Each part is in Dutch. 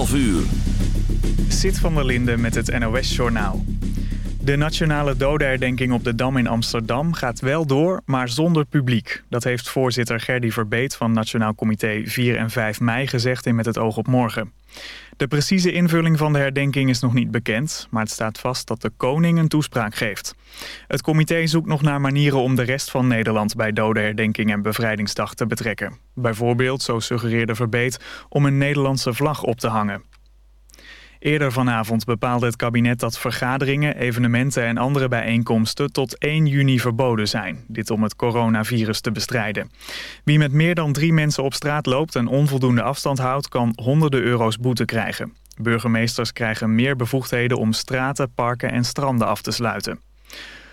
12 uur. Zit van der Linde met het NOS-journaal. De nationale dodenherdenking op de Dam in Amsterdam gaat wel door, maar zonder publiek. Dat heeft voorzitter Gerdy Verbeet van Nationaal Comité 4 en 5 mei gezegd in Met het oog op morgen. De precieze invulling van de herdenking is nog niet bekend, maar het staat vast dat de koning een toespraak geeft. Het comité zoekt nog naar manieren om de rest van Nederland bij dodenherdenking en bevrijdingsdag te betrekken. Bijvoorbeeld, zo suggereerde Verbeet, om een Nederlandse vlag op te hangen. Eerder vanavond bepaalde het kabinet dat vergaderingen, evenementen en andere bijeenkomsten tot 1 juni verboden zijn. Dit om het coronavirus te bestrijden. Wie met meer dan drie mensen op straat loopt en onvoldoende afstand houdt, kan honderden euro's boete krijgen. Burgemeesters krijgen meer bevoegdheden om straten, parken en stranden af te sluiten.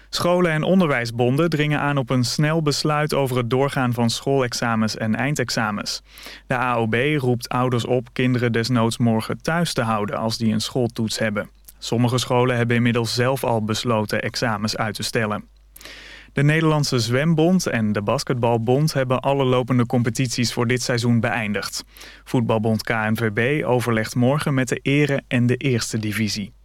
Scholen en onderwijsbonden dringen aan op een snel besluit over het doorgaan van schoolexamens en eindexamens. De AOB roept ouders op kinderen desnoods morgen thuis te houden als die een schooltoets hebben. Sommige scholen hebben inmiddels zelf al besloten examens uit te stellen. De Nederlandse Zwembond en de Basketbalbond hebben alle lopende competities voor dit seizoen beëindigd. Voetbalbond KNVB overlegt morgen met de ere en de eerste divisie.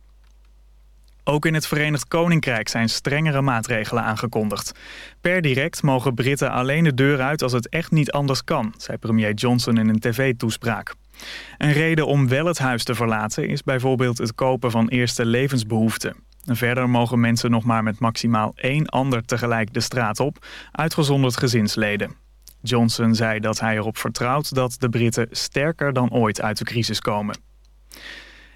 Ook in het Verenigd Koninkrijk zijn strengere maatregelen aangekondigd. Per direct mogen Britten alleen de deur uit als het echt niet anders kan, zei premier Johnson in een tv-toespraak. Een reden om wel het huis te verlaten is bijvoorbeeld het kopen van eerste levensbehoeften. Verder mogen mensen nog maar met maximaal één ander tegelijk de straat op, uitgezonderd gezinsleden. Johnson zei dat hij erop vertrouwt dat de Britten sterker dan ooit uit de crisis komen.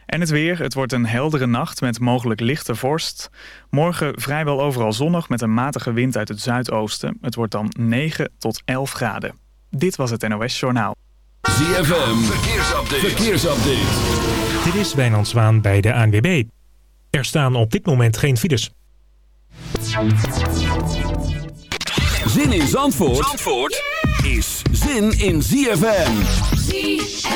En het weer. Het wordt een heldere nacht met mogelijk lichte vorst. Morgen vrijwel overal zonnig met een matige wind uit het zuidoosten. Het wordt dan 9 tot 11 graden. Dit was het NOS Journaal. ZFM. Verkeersupdate. Verkeersupdate. Dit is Wijnand Zwaan bij de ANWB. Er staan op dit moment geen files. Zin in Zandvoort, Zandvoort is zin in ZFM. ZFM.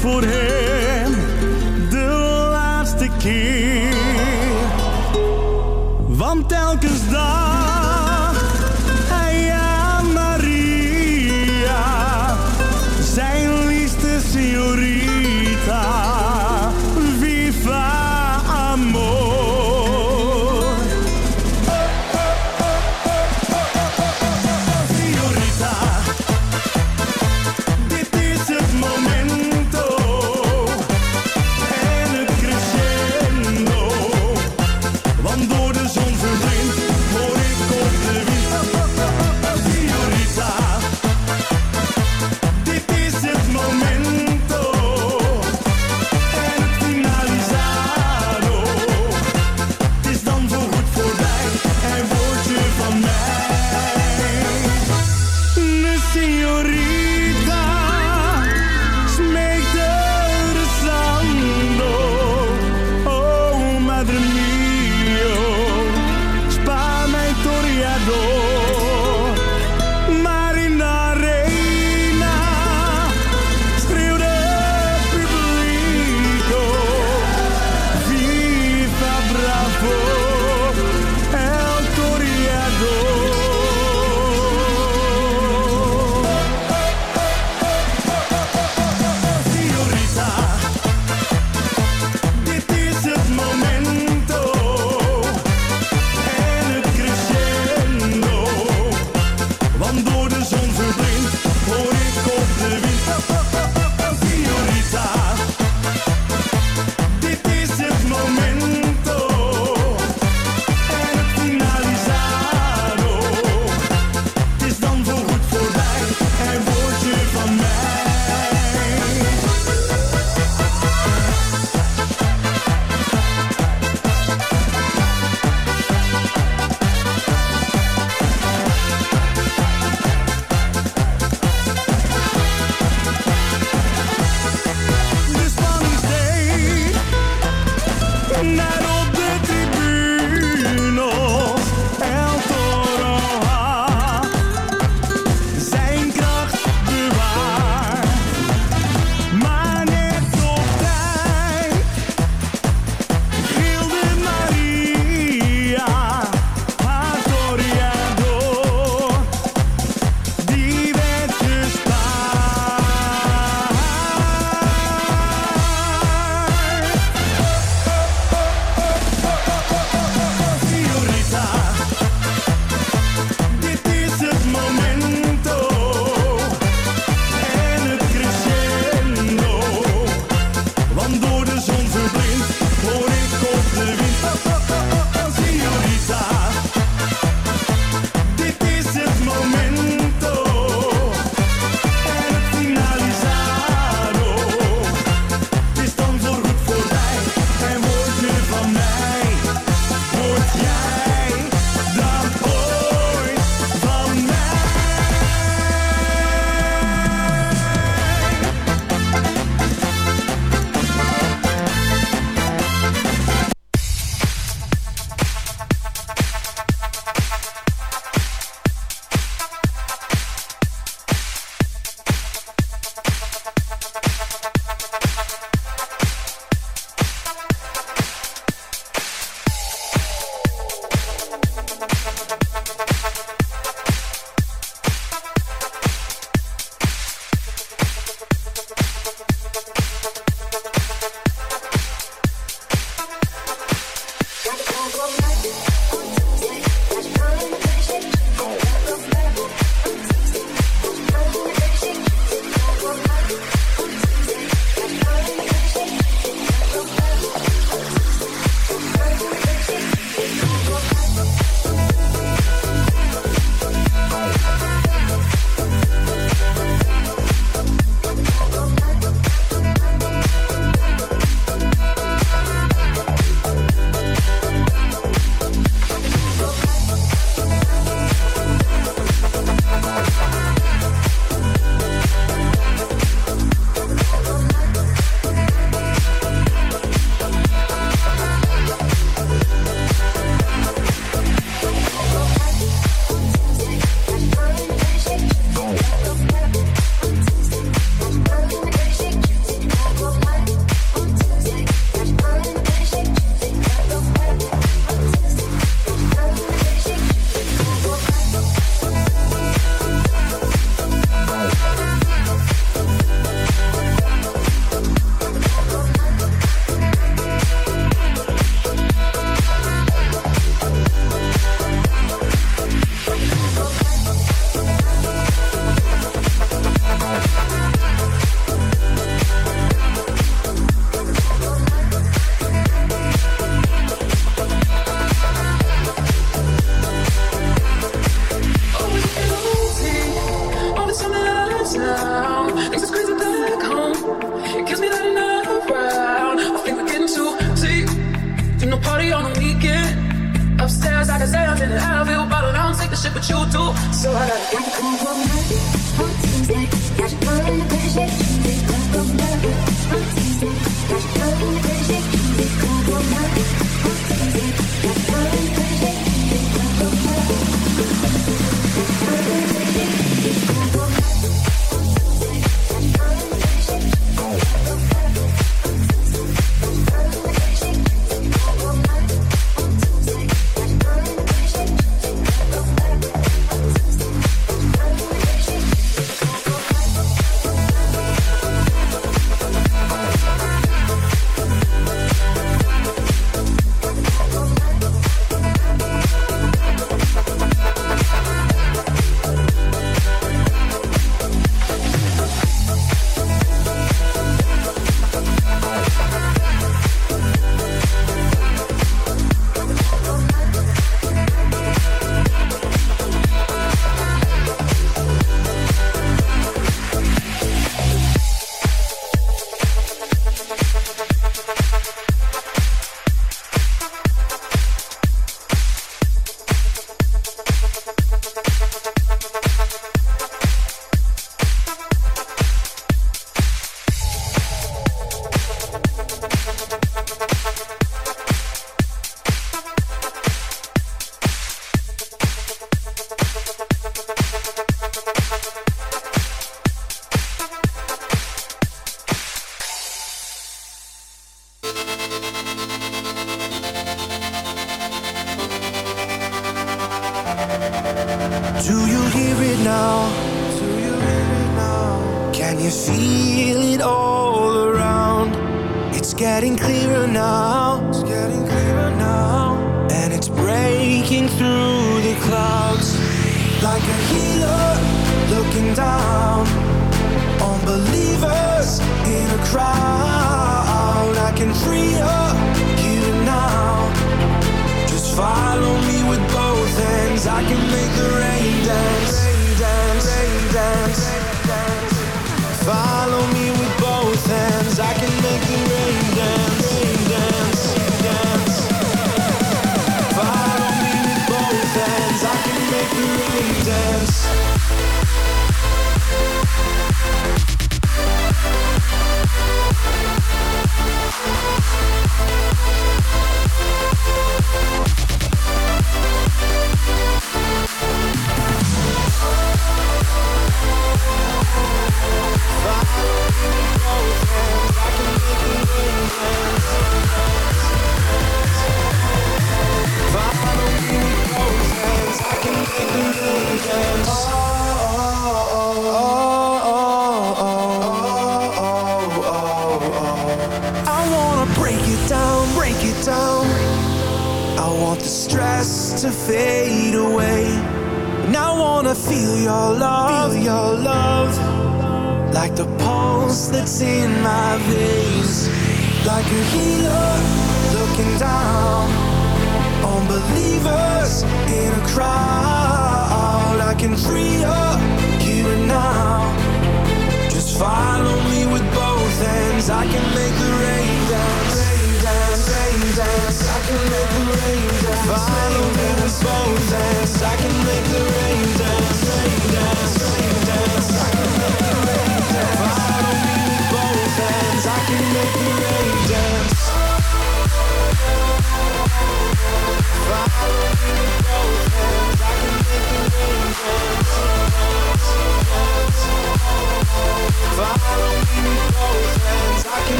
Voor hem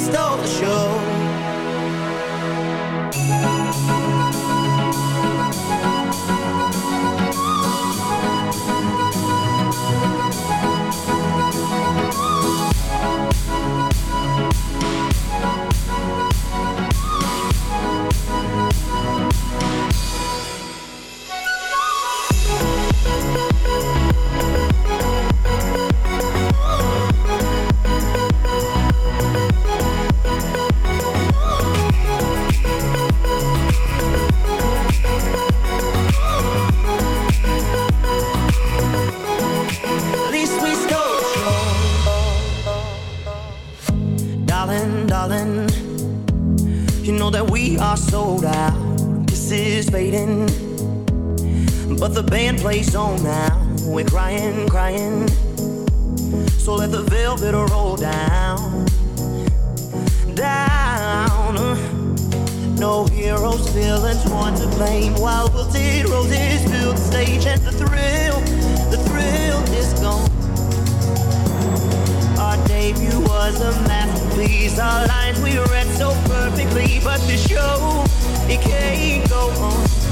Stole the band plays on now. We're crying, crying. So let the velvet roll down, down. No heroes, villains, one to blame. While wilted roses fill the stage, and the thrill, the thrill is gone. Our debut was a masterpiece. Our lines we read so perfectly, but the show it can't go on.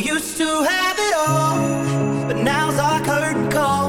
Used to have it all, but now's our curtain call.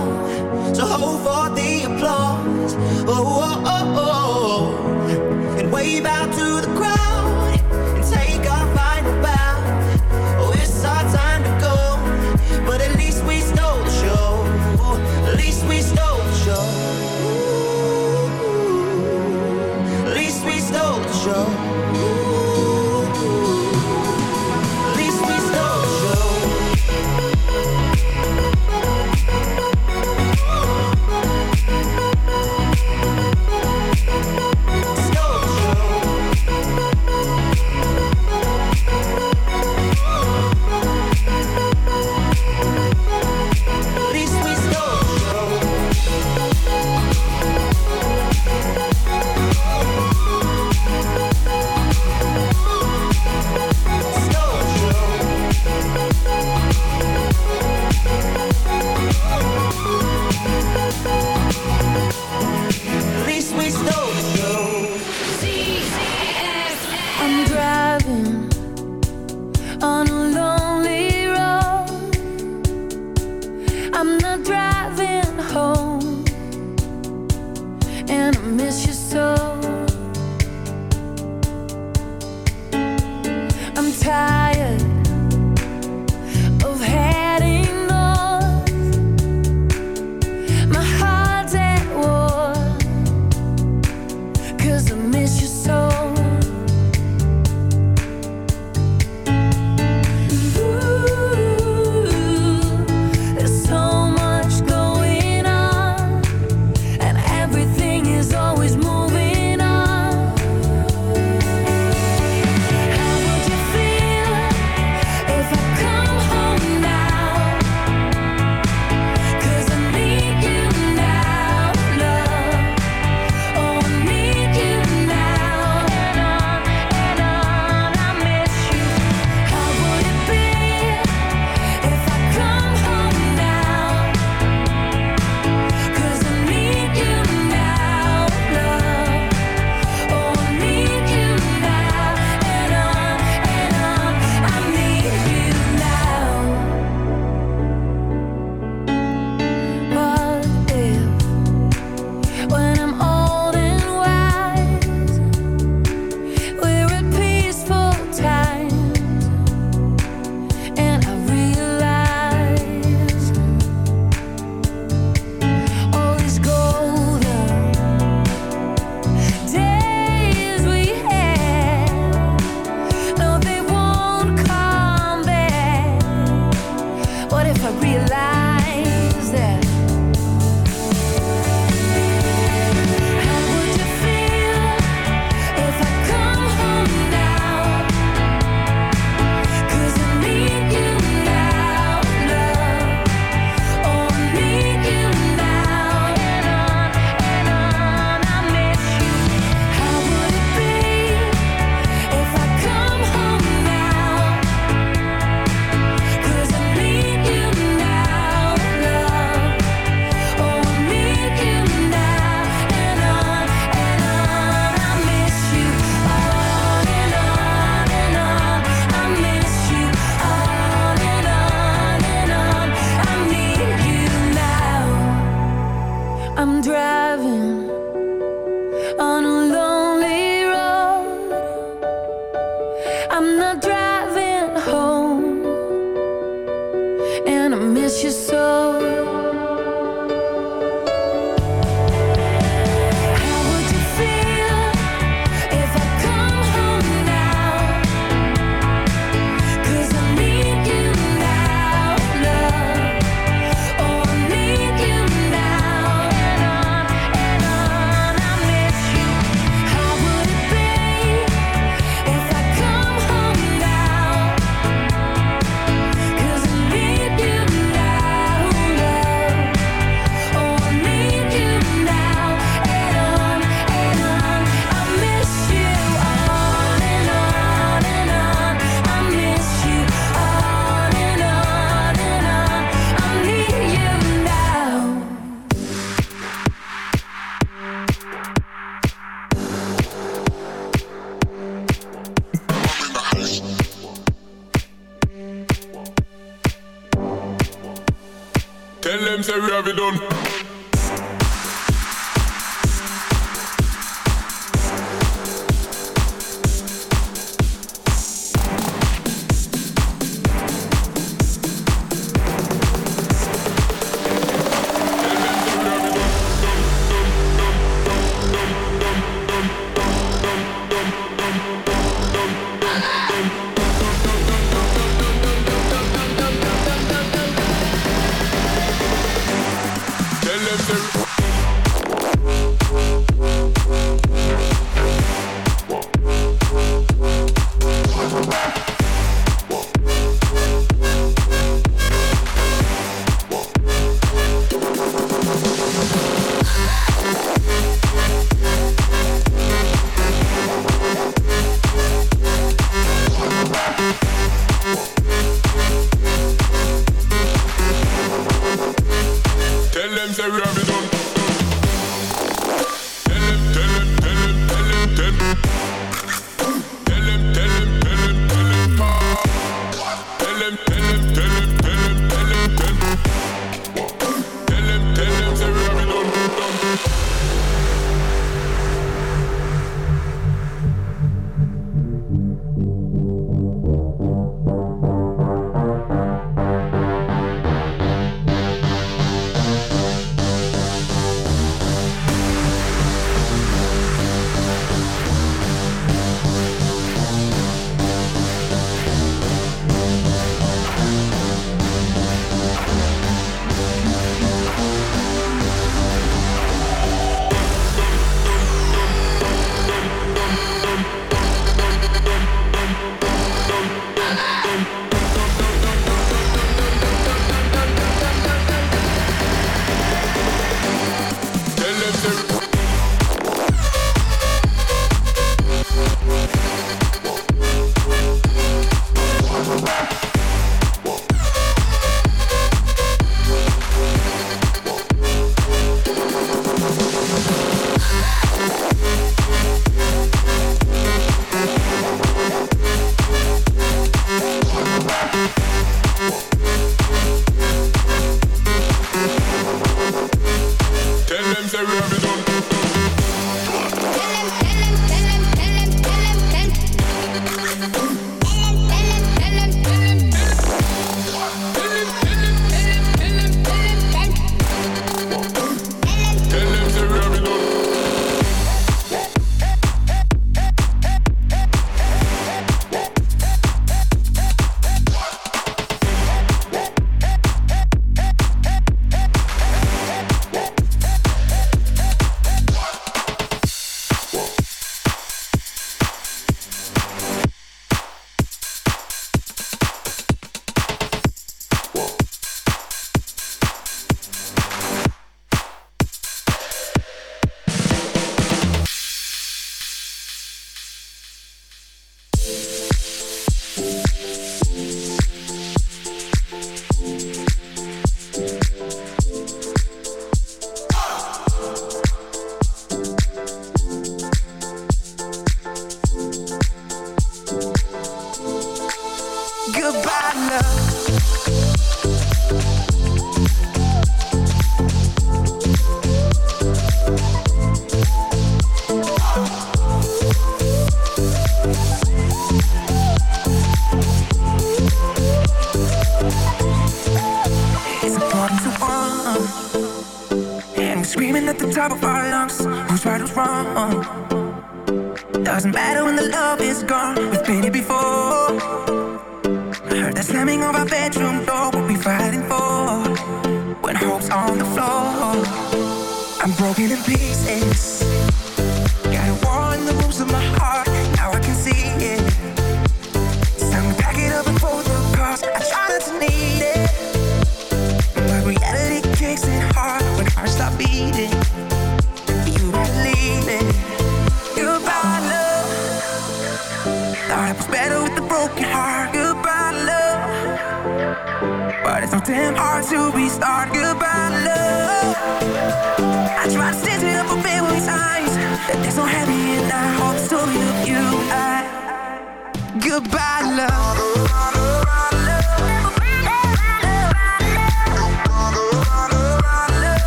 Have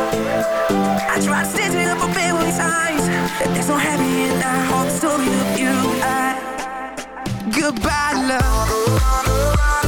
I tried to up a billion times. There's no happy in our whole story of you. I, goodbye, love.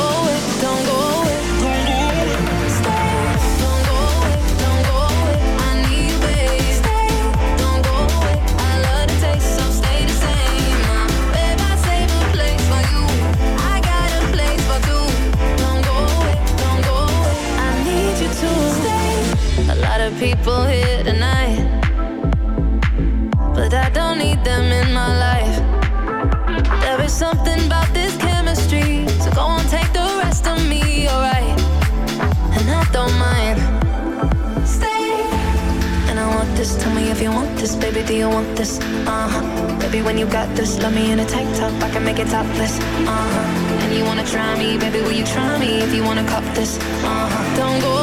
Baby, you want this? Uh huh. Baby, when you got this, love me in a tank top. I can make it topless. Uh huh. And you wanna try me, baby? Will you try me if you wanna cop this? Uh huh. Don't go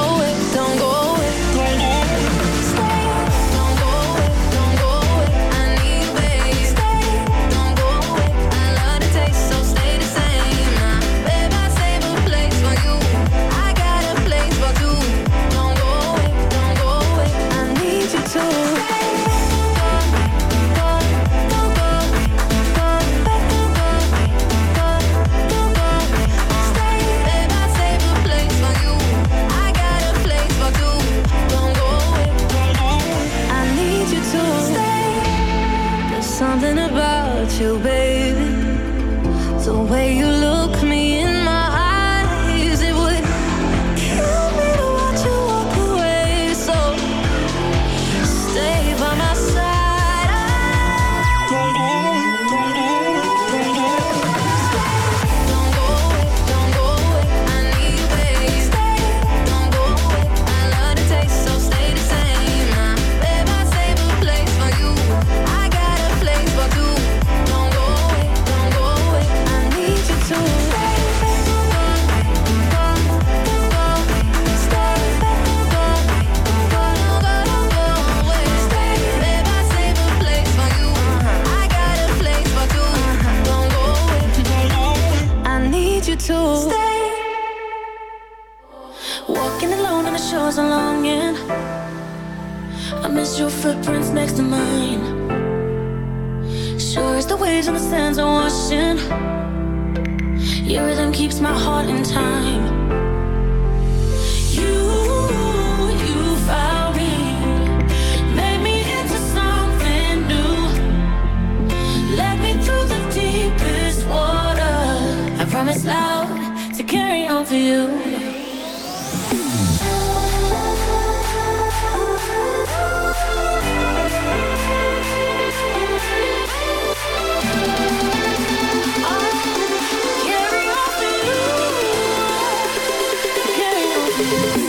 We'll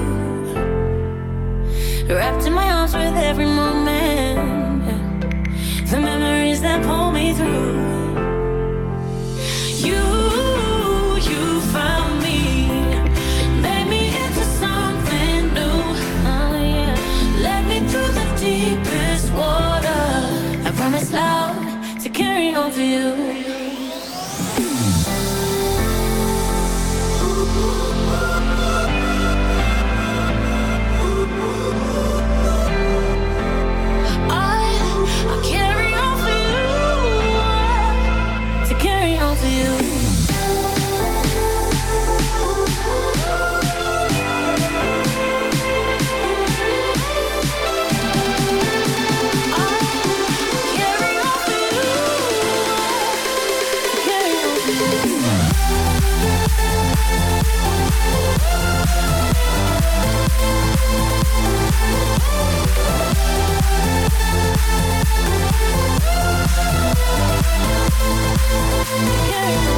Wrapped in my arms with every moment. The memories that pull me through. You, you found me. Made me into something new. Oh, yeah. Led me through the deepest water. I promise loud to carry on for you.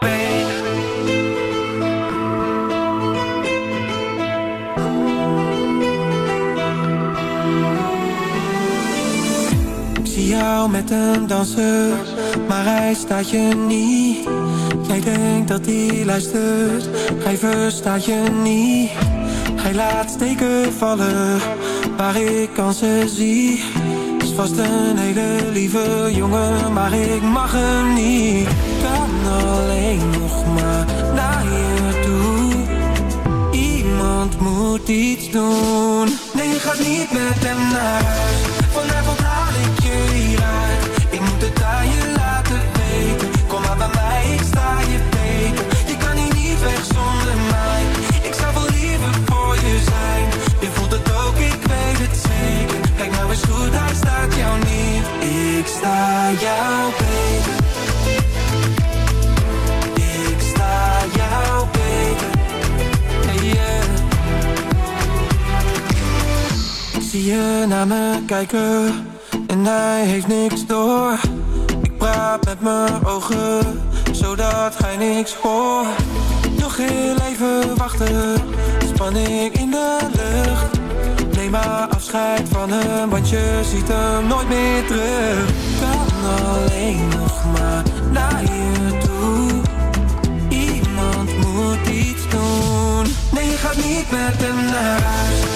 Ik zie jou met een danser, maar hij staat je niet. Jij denkt dat hij luistert, hij verstaat je niet. Hij laat steken vallen, waar ik kansen zie vast een hele lieve jongen, maar ik mag hem niet. Kan alleen nog maar naar je toe. Iemand moet iets doen. Nee, je gaat niet met hem naar huis. Vanavond jou, baby. Ik sta jou, baby. Hey, yeah. Ik zie je naar me kijken en hij heeft niks door. Ik praat met mijn ogen, zodat hij niks hoort. Nog heel even wachten, spanning in de lucht. Neem maar afscheid van hem, want je ziet hem nooit meer terug alleen nog maar naar je toe. Iemand moet iets doen. Nee, je gaat niet met hem naar huis.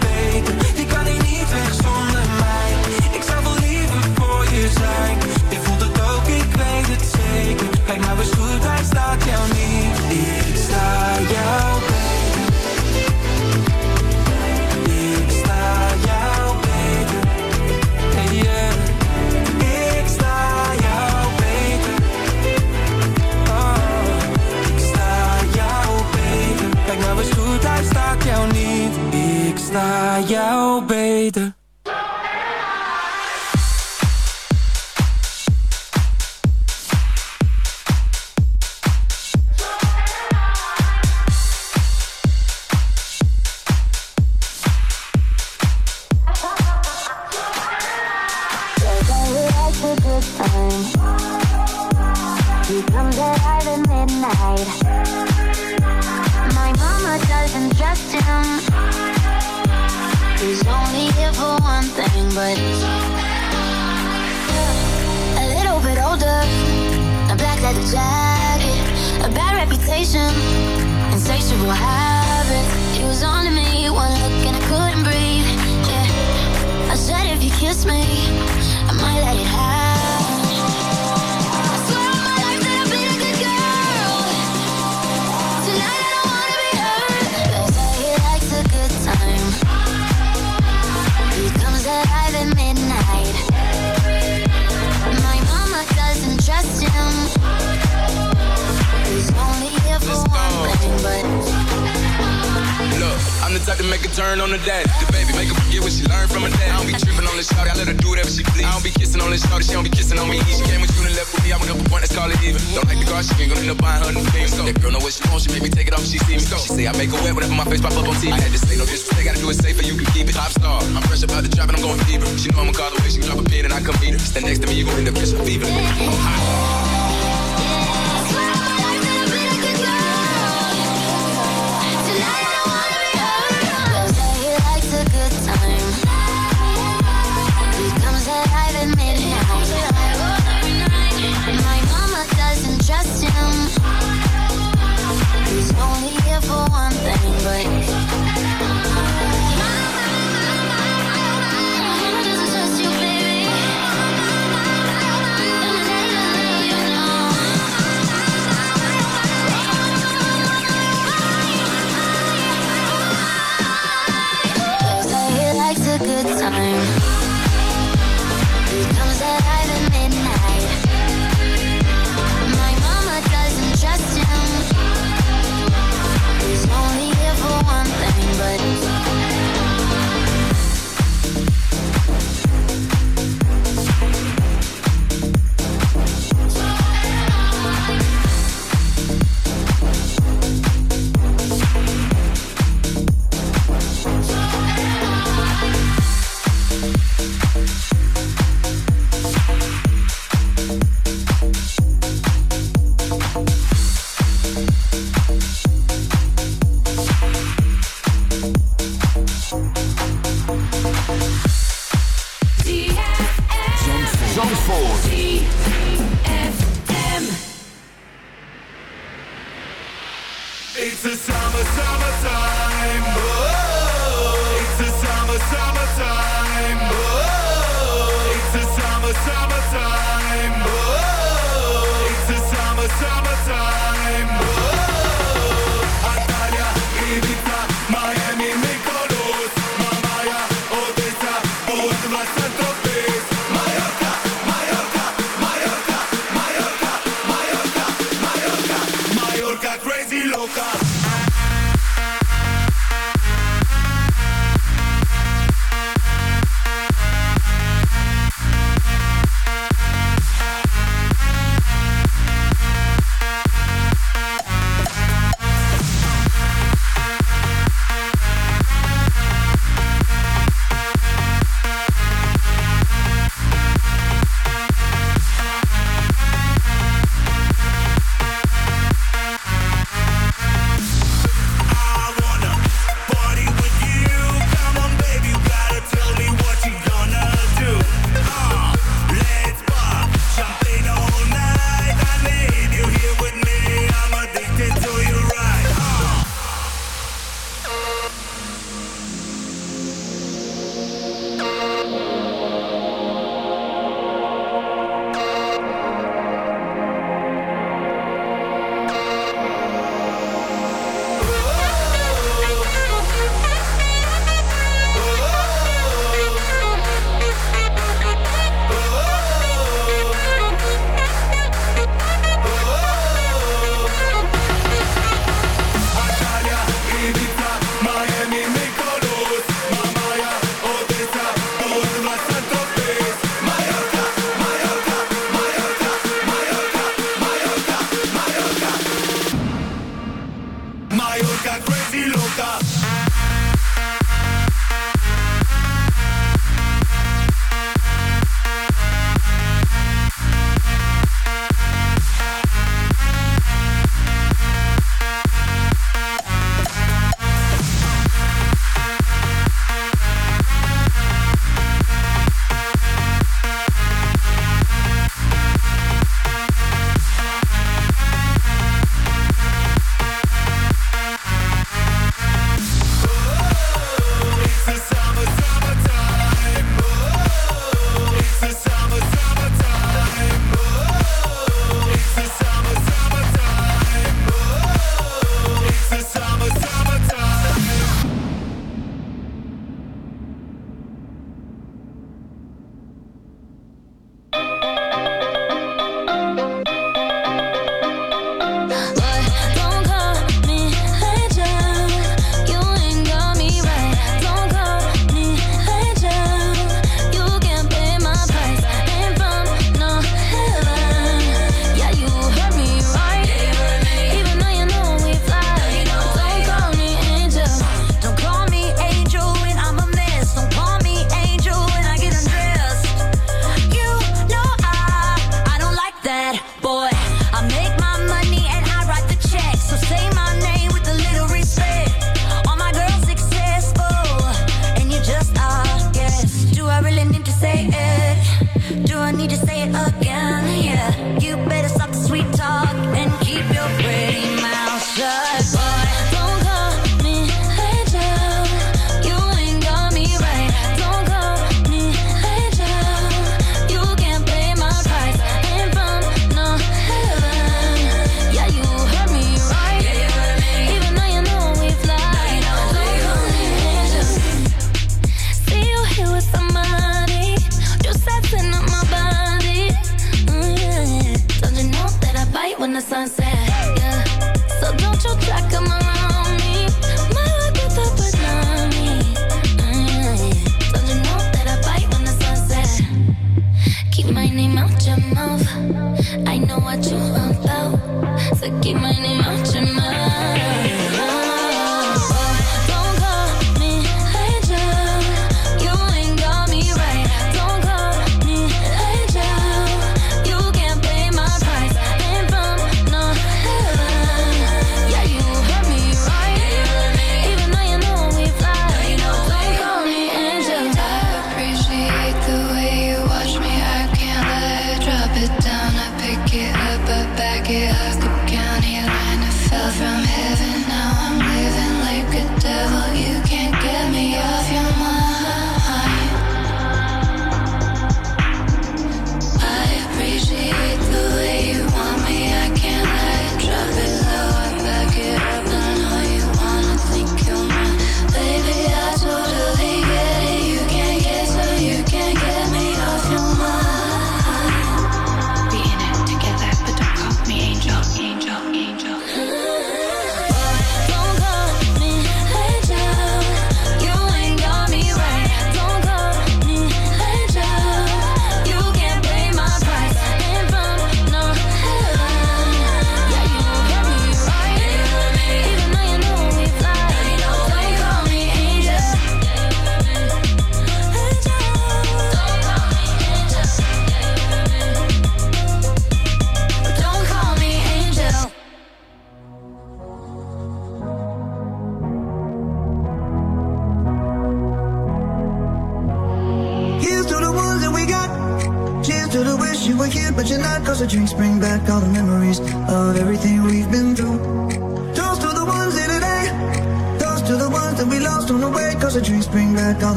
Ik Je voelt het ook, ik weet het zeker. Kijk maar, eens goed, hij staat jou niet. Ik sta jou beter. Ik sta jou beter. Hey yeah. Ik sta jou beter. Oh, ik sta jou beter. Kijk maar, eens goed, hij staat jou niet. Ik sta jou beter. the dead.